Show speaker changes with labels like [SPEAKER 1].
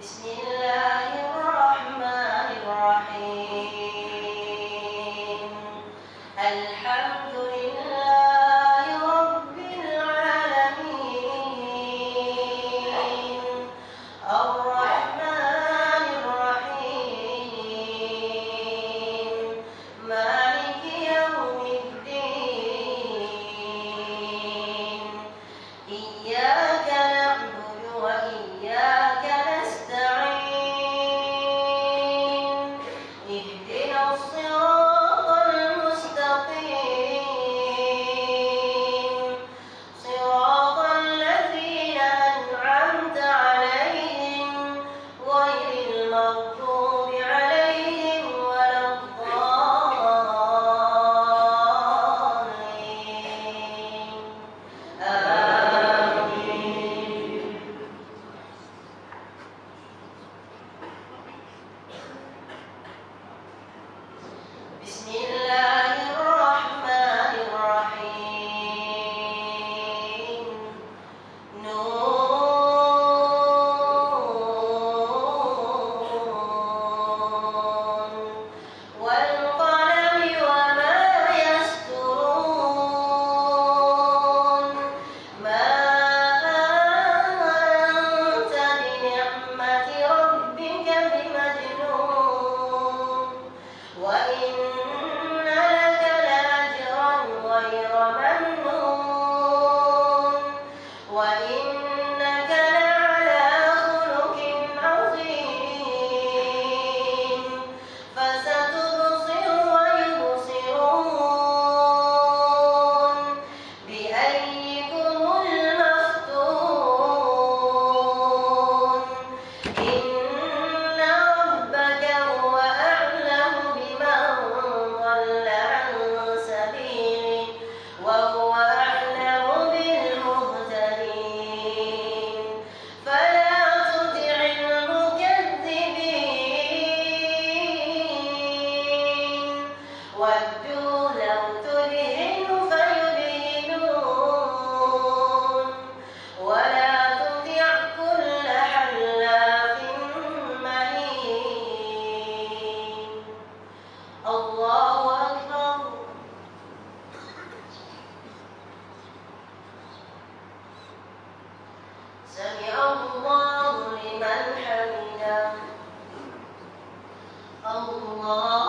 [SPEAKER 1] Bismillah. الله